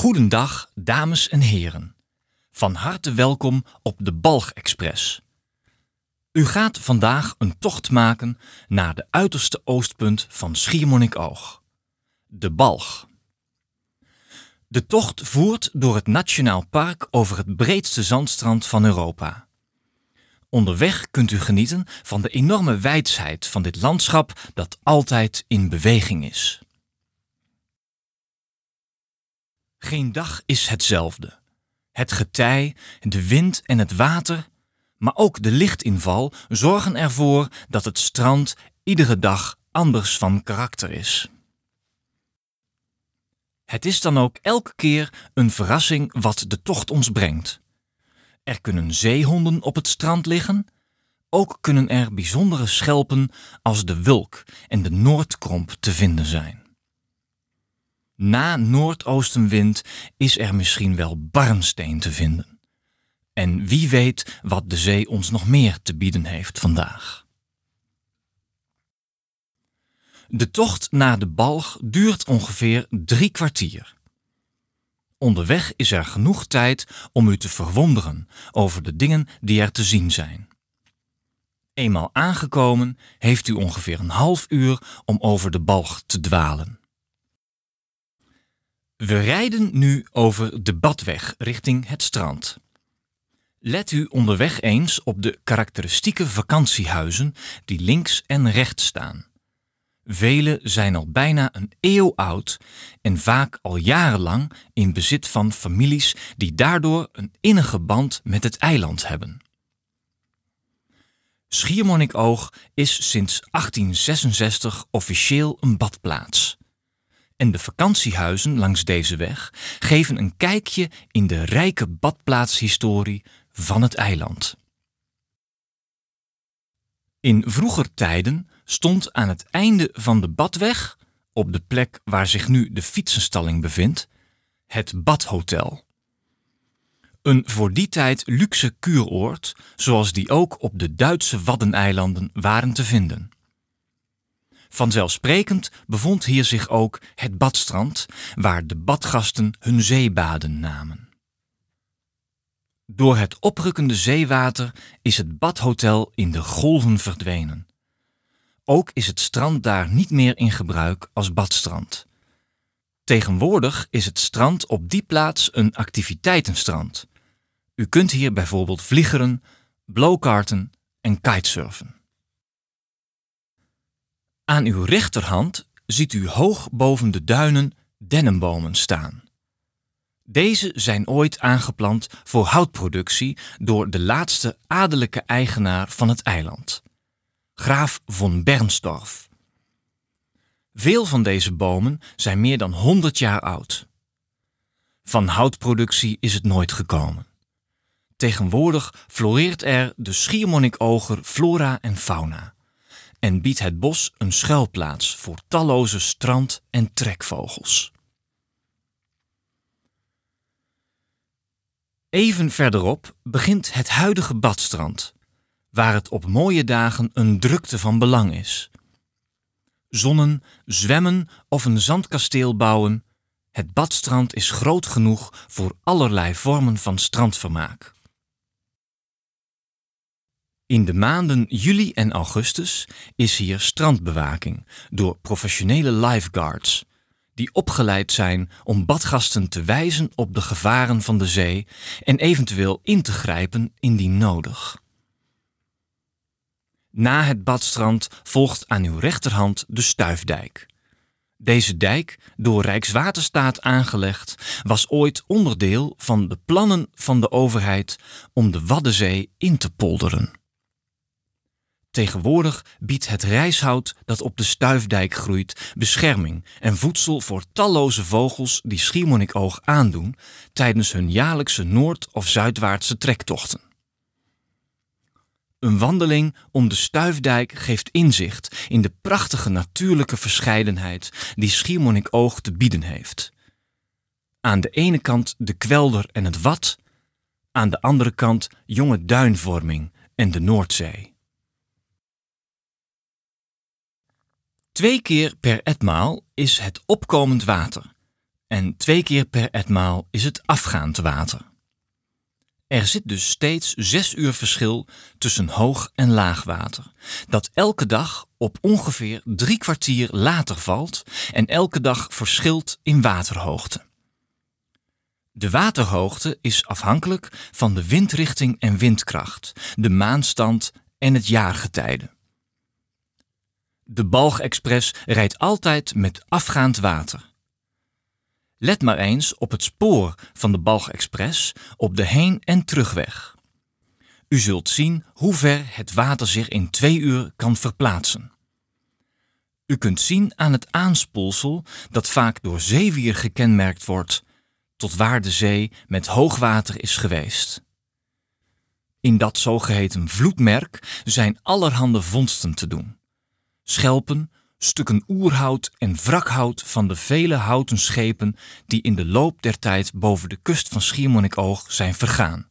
Goedendag, dames en heren. Van harte welkom op de Balg-express. U gaat vandaag een tocht maken naar de uiterste oostpunt van Schiermonnikoog, de Balg. De tocht voert door het Nationaal Park over het breedste zandstrand van Europa. Onderweg kunt u genieten van de enorme wijsheid van dit landschap dat altijd in beweging is. Geen dag is hetzelfde. Het getij, de wind en het water, maar ook de lichtinval zorgen ervoor dat het strand iedere dag anders van karakter is. Het is dan ook elke keer een verrassing wat de tocht ons brengt. Er kunnen zeehonden op het strand liggen, ook kunnen er bijzondere schelpen als de wulk en de noordkromp te vinden zijn. Na noordoostenwind is er misschien wel barnsteen te vinden. En wie weet wat de zee ons nog meer te bieden heeft vandaag. De tocht naar de Balg duurt ongeveer drie kwartier. Onderweg is er genoeg tijd om u te verwonderen over de dingen die er te zien zijn. Eenmaal aangekomen heeft u ongeveer een half uur om over de Balg te dwalen. We rijden nu over de Badweg richting het strand. Let u onderweg eens op de karakteristieke vakantiehuizen die links en rechts staan. Vele zijn al bijna een eeuw oud en vaak al jarenlang in bezit van families die daardoor een innige band met het eiland hebben. Schiermonnikoog is sinds 1866 officieel een badplaats en de vakantiehuizen langs deze weg geven een kijkje in de rijke badplaatshistorie van het eiland. In vroeger tijden stond aan het einde van de badweg, op de plek waar zich nu de fietsenstalling bevindt, het Badhotel. Een voor die tijd luxe kuuroord, zoals die ook op de Duitse Waddeneilanden waren te vinden. Vanzelfsprekend bevond hier zich ook het badstrand, waar de badgasten hun zeebaden namen. Door het oprukkende zeewater is het badhotel in de golven verdwenen. Ook is het strand daar niet meer in gebruik als badstrand. Tegenwoordig is het strand op die plaats een activiteitenstrand. U kunt hier bijvoorbeeld vliegeren, blowkarten en kitesurfen. Aan uw rechterhand ziet u hoog boven de duinen dennenbomen staan. Deze zijn ooit aangeplant voor houtproductie door de laatste adellijke eigenaar van het eiland, graaf von Bernstorff. Veel van deze bomen zijn meer dan 100 jaar oud. Van houtproductie is het nooit gekomen. Tegenwoordig floreert er de schiermonnikoger flora en fauna en biedt het bos een schuilplaats voor talloze strand- en trekvogels. Even verderop begint het huidige badstrand, waar het op mooie dagen een drukte van belang is. Zonnen, zwemmen of een zandkasteel bouwen, het badstrand is groot genoeg voor allerlei vormen van strandvermaak. In de maanden juli en augustus is hier strandbewaking door professionele lifeguards, die opgeleid zijn om badgasten te wijzen op de gevaren van de zee en eventueel in te grijpen indien nodig. Na het badstrand volgt aan uw rechterhand de Stuifdijk. Deze dijk, door Rijkswaterstaat aangelegd, was ooit onderdeel van de plannen van de overheid om de Waddenzee in te polderen. Tegenwoordig biedt het rijshout dat op de Stuifdijk groeit bescherming en voedsel voor talloze vogels die Schiermonnikoog aandoen tijdens hun jaarlijkse noord- of zuidwaartse trektochten. Een wandeling om de Stuifdijk geeft inzicht in de prachtige natuurlijke verscheidenheid die Schiermonnikoog te bieden heeft. Aan de ene kant de kwelder en het Wad, aan de andere kant jonge duinvorming en de Noordzee. Twee keer per etmaal is het opkomend water en twee keer per etmaal is het afgaand water. Er zit dus steeds zes uur verschil tussen hoog en laag water, dat elke dag op ongeveer drie kwartier later valt en elke dag verschilt in waterhoogte. De waterhoogte is afhankelijk van de windrichting en windkracht, de maanstand en het jaargetijde. De Balg-express rijdt altijd met afgaand water. Let maar eens op het spoor van de Balg-express op de heen- en terugweg. U zult zien hoe ver het water zich in twee uur kan verplaatsen. U kunt zien aan het aanspoelsel dat vaak door zeewier gekenmerkt wordt, tot waar de zee met hoogwater is geweest. In dat zogeheten vloedmerk zijn allerhande vondsten te doen. Schelpen, stukken oerhout en wrakhout van de vele houten schepen die in de loop der tijd boven de kust van Schiermonnikoog zijn vergaan.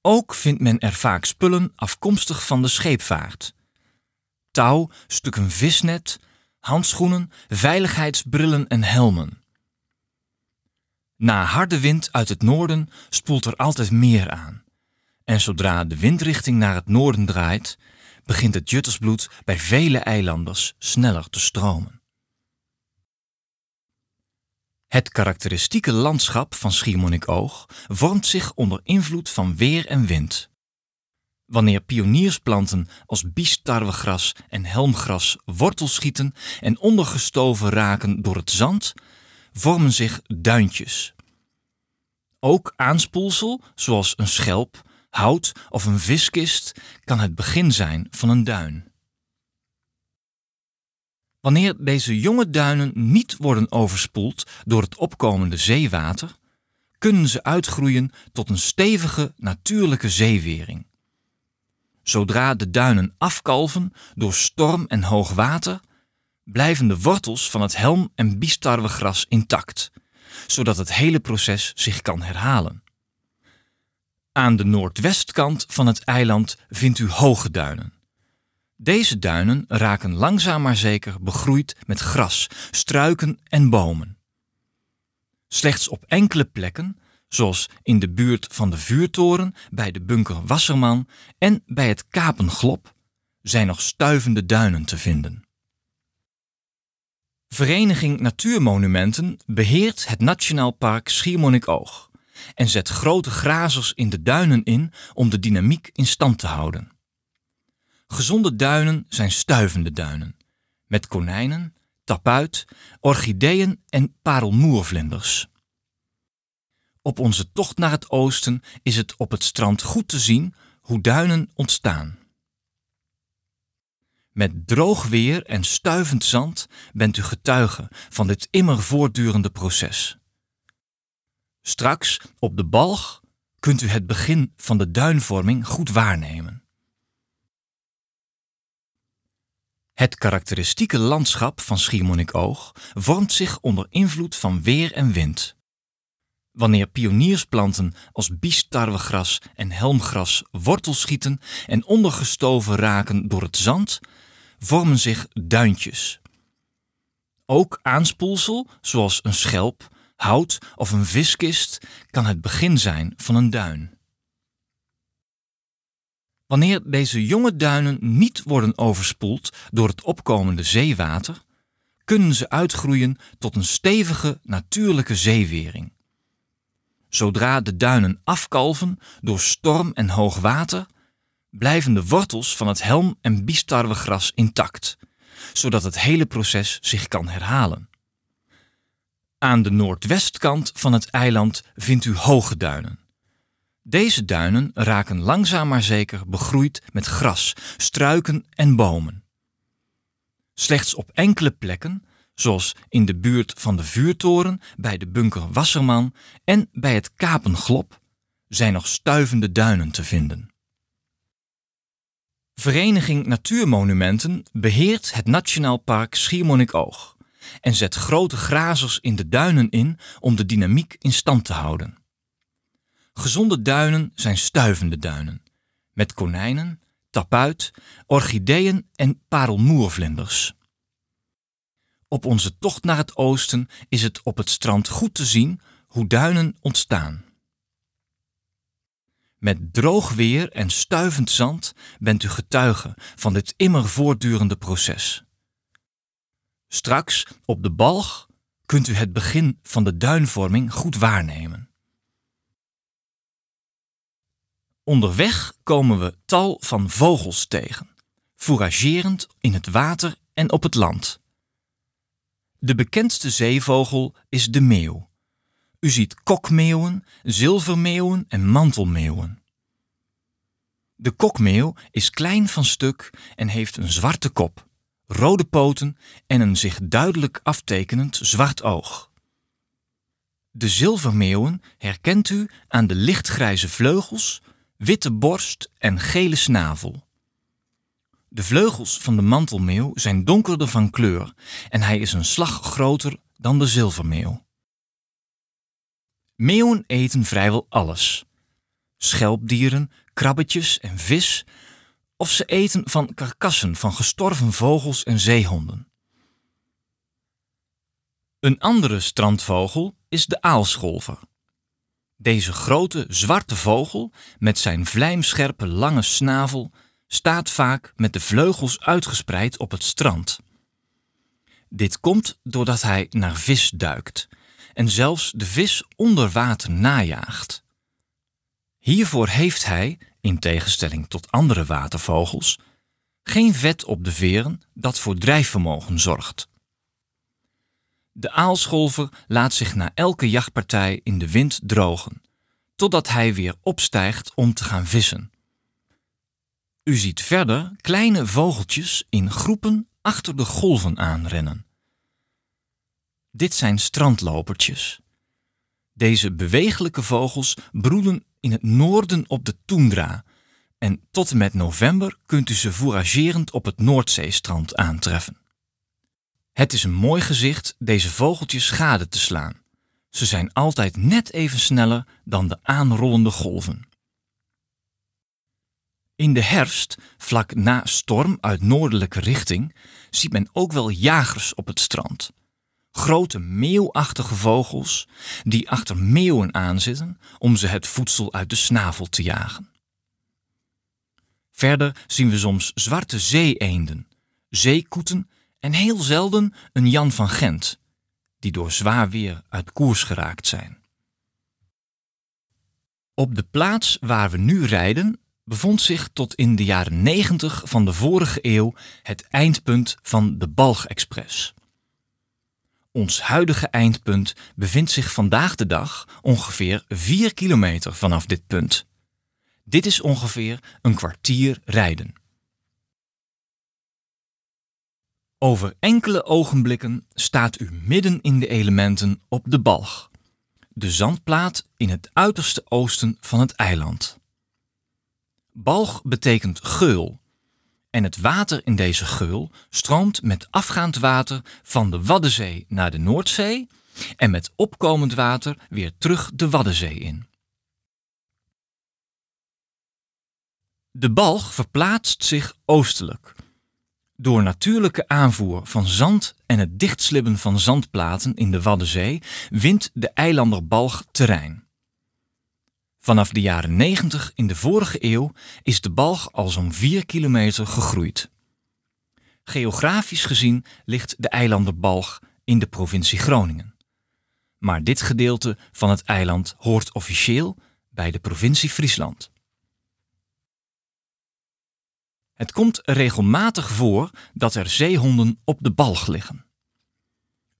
Ook vindt men er vaak spullen afkomstig van de scheepvaart. Touw, stukken visnet, handschoenen, veiligheidsbrillen en helmen. Na harde wind uit het noorden spoelt er altijd meer aan. En zodra de windrichting naar het noorden draait, begint het juttersbloed bij vele eilanders sneller te stromen. Het karakteristieke landschap van Schiermonnikoog vormt zich onder invloed van weer en wind. Wanneer pioniersplanten als biestarwegras en helmgras wortel schieten en ondergestoven raken door het zand, vormen zich duintjes. Ook aanspoelsel, zoals een schelp, hout of een viskist kan het begin zijn van een duin. Wanneer deze jonge duinen niet worden overspoeld door het opkomende zeewater, kunnen ze uitgroeien tot een stevige natuurlijke zeewering. Zodra de duinen afkalven door storm en hoog water, blijven de wortels van het helm- en biestarwegras intact, zodat het hele proces zich kan herhalen. Aan de noordwestkant van het eiland vindt u hoge duinen. Deze duinen raken langzaam maar zeker begroeid met gras, struiken en bomen. Slechts op enkele plekken, zoals in de buurt van de vuurtoren, bij de bunker Wasserman en bij het Kapenglop, zijn nog stuivende duinen te vinden. Vereniging Natuurmonumenten beheert het Nationaal Park Schiermonnikoog en zet grote grazers in de duinen in om de dynamiek in stand te houden. Gezonde duinen zijn stuivende duinen, met konijnen, tapuit, orchideeën en parelmoervlinders. Op onze tocht naar het oosten is het op het strand goed te zien hoe duinen ontstaan. Met droog weer en stuivend zand bent u getuige van dit immer voortdurende proces. Straks, op de balg, kunt u het begin van de duinvorming goed waarnemen. Het karakteristieke landschap van Schiermonnikoog vormt zich onder invloed van weer en wind. Wanneer pioniersplanten als biestarwegras en helmgras wortel schieten en ondergestoven raken door het zand, vormen zich duintjes. Ook aanspoelsel, zoals een schelp, hout of een viskist, kan het begin zijn van een duin. Wanneer deze jonge duinen niet worden overspoeld door het opkomende zeewater, kunnen ze uitgroeien tot een stevige natuurlijke zeewering. Zodra de duinen afkalven door storm en hoog water, blijven de wortels van het helm- en biestarwegras intact, zodat het hele proces zich kan herhalen. Aan de noordwestkant van het eiland vindt u hoge duinen. Deze duinen raken langzaam maar zeker begroeid met gras, struiken en bomen. Slechts op enkele plekken, zoals in de buurt van de vuurtoren, bij de bunker Wasserman en bij het Kapenglop, zijn nog stuivende duinen te vinden. Vereniging Natuurmonumenten beheert het Nationaal Park Schiermonnikoog en zet grote grazers in de duinen in om de dynamiek in stand te houden. Gezonde duinen zijn stuivende duinen, met konijnen, tapuit, orchideeën en parelmoervlinders. Op onze tocht naar het oosten is het op het strand goed te zien hoe duinen ontstaan. Met droog weer en stuivend zand bent u getuige van dit immer voortdurende proces. Straks, op de balg, kunt u het begin van de duinvorming goed waarnemen. Onderweg komen we tal van vogels tegen, fouragerend in het water en op het land. De bekendste zeevogel is de meeuw. U ziet kokmeeuwen, zilvermeeuwen en mantelmeeuwen. De kokmeeuw is klein van stuk en heeft een zwarte kop, rode poten en een zich duidelijk aftekenend zwart oog. De zilvermeeuwen herkent u aan de lichtgrijze vleugels, witte borst en gele snavel. De vleugels van de mantelmeeuw zijn donkerder van kleur en hij is een slag groter dan de zilvermeeuw. Meeuwen eten vrijwel alles. Schelpdieren, krabbetjes en vis, of ze eten van karkassen van gestorven vogels en zeehonden. Een andere strandvogel is de aalscholver. Deze grote zwarte vogel met zijn vlijmscherpe lange snavel staat vaak met de vleugels uitgespreid op het strand. Dit komt doordat hij naar vis duikt en zelfs de vis onder water najaagt. Hiervoor heeft hij, in tegenstelling tot andere watervogels, geen vet op de veren dat voor drijfvermogen zorgt. De aalscholver laat zich na elke jachtpartij in de wind drogen, totdat hij weer opstijgt om te gaan vissen. U ziet verder kleine vogeltjes in groepen achter de golven aanrennen. Dit zijn strandlopertjes. Deze bewegelijke vogels broeden in het noorden op de toendra en tot en met november kunt u ze fouragerend op het Noordzeestrand aantreffen. Het is een mooi gezicht deze vogeltjes gade te slaan. Ze zijn altijd net even sneller dan de aanrollende golven. In de herfst, vlak na storm uit noordelijke richting, ziet men ook wel jagers op het strand. Grote meeuwachtige vogels die achter meeuwen aanzitten om ze het voedsel uit de snavel te jagen. Verder zien we soms zwarte zeeeenden, zeekoeten en heel zelden een Jan van Gent, die door zwaar weer uit koers geraakt zijn. Op de plaats waar we nu rijden bevond zich tot in de jaren 90 van de vorige eeuw het eindpunt van de Balg-express. Ons huidige eindpunt bevindt zich vandaag de dag ongeveer 4 kilometer vanaf dit punt. Dit is ongeveer een kwartier rijden. Over enkele ogenblikken staat u midden in de elementen op de Balg, de zandplaat in het uiterste oosten van het eiland. Balg betekent geul. En het water in deze geul stroomt met afgaand water van de Waddenzee naar de Noordzee en met opkomend water weer terug de Waddenzee in. De balg verplaatst zich oostelijk. Door natuurlijke aanvoer van zand en het dichtslibben van zandplaten in de Waddenzee wint de eilanderbalg terrein. Vanaf de jaren 90 in de vorige eeuw is de balg al zo'n 4 kilometer gegroeid. Geografisch gezien ligt de eilanderbalg in de provincie Groningen. Maar dit gedeelte van het eiland hoort officieel bij de provincie Friesland. Het komt regelmatig voor dat er zeehonden op de balg liggen.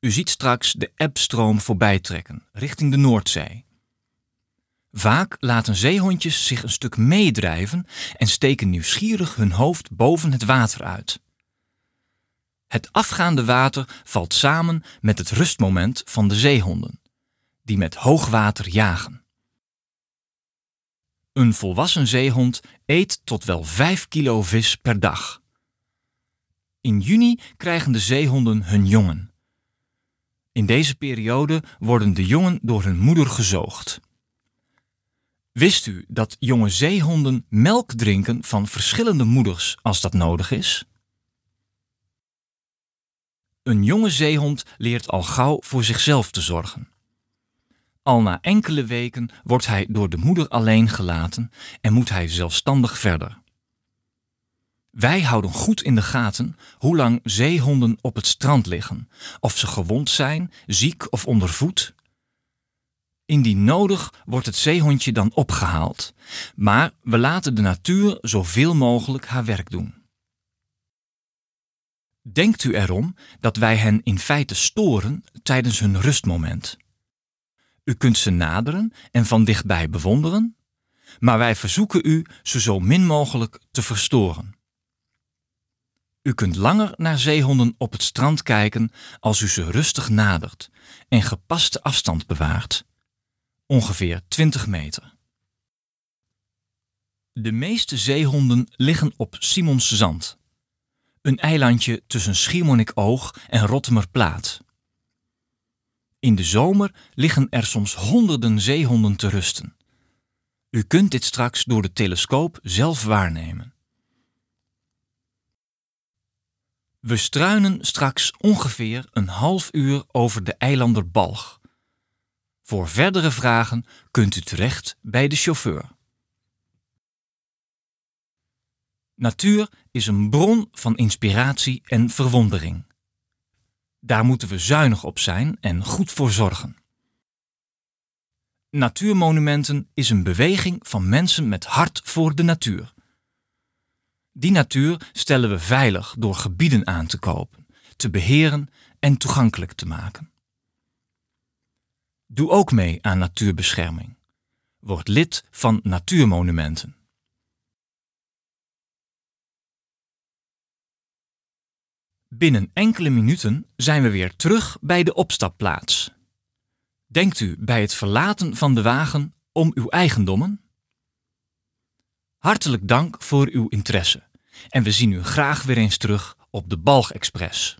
U ziet straks de Ebbstroom voorbij trekken richting de Noordzee. Vaak laten zeehondjes zich een stuk meedrijven en steken nieuwsgierig hun hoofd boven het water uit. Het afgaande water valt samen met het rustmoment van de zeehonden, die met hoogwater jagen. Een volwassen zeehond eet tot wel 5 kilo vis per dag. In juni krijgen de zeehonden hun jongen. In deze periode worden de jongen door hun moeder gezoogd. Wist u dat jonge zeehonden melk drinken van verschillende moeders als dat nodig is? Een jonge zeehond leert al gauw voor zichzelf te zorgen. Al na enkele weken wordt hij door de moeder alleen gelaten en moet hij zelfstandig verder. Wij houden goed in de gaten hoe lang zeehonden op het strand liggen, of ze gewond zijn, ziek of ondervoed. Indien nodig wordt het zeehondje dan opgehaald, maar we laten de natuur zoveel mogelijk haar werk doen. Denkt u erom dat wij hen in feite storen tijdens hun rustmoment? U kunt ze naderen en van dichtbij bewonderen, maar wij verzoeken u ze zo min mogelijk te verstoren. U kunt langer naar zeehonden op het strand kijken als u ze rustig nadert en gepaste afstand bewaart. Ongeveer 20 meter. De meeste zeehonden liggen op Simons Zand, een eilandje tussen Schiermonnikoog en Rottemerplaat. In de zomer liggen er soms honderden zeehonden te rusten. U kunt dit straks door de telescoop zelf waarnemen. We struinen straks ongeveer een half uur over de eilanderbalg. Voor verdere vragen kunt u terecht bij de chauffeur. Natuur is een bron van inspiratie en verwondering. Daar moeten we zuinig op zijn en goed voor zorgen. Natuurmonumenten is een beweging van mensen met hart voor de natuur. Die natuur stellen we veilig door gebieden aan te kopen, te beheren en toegankelijk te maken. Doe ook mee aan natuurbescherming. Word lid van Natuurmonumenten. Binnen enkele minuten zijn we weer terug bij de opstapplaats. Denkt u bij het verlaten van de wagen om uw eigendommen? Hartelijk dank voor uw interesse en we zien u graag weer eens terug op de Balg Express.